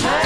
Hey!